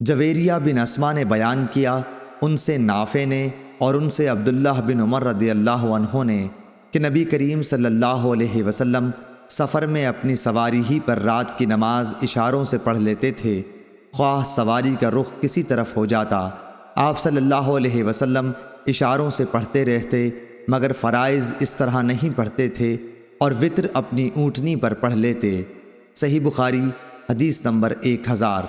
جویریہ بن اسما نے بیان کیا، ان سے نافع نے اور ان سے عبداللہ بن عمر رضی اللہ عنہ نے کہ نبی کریم صلی اللہ علیہ وسلم سفر میں اپنی سواری ہی پر رات کی نماز اشاروں سے پڑھ لیتے تھے۔ خواہ سواری کا رخ کسی طرف ہو جاتا، آپ صلی اللہ علیہ وسلم اشاروں سے پڑھتے رہتے، مگر فرائض اس طرح نہیں پڑھتے تھے اور وطر اپنی اونٹنی پر پڑھ لیتے۔ صحیح بخاری، حدیث نمبر ایک ہزار۔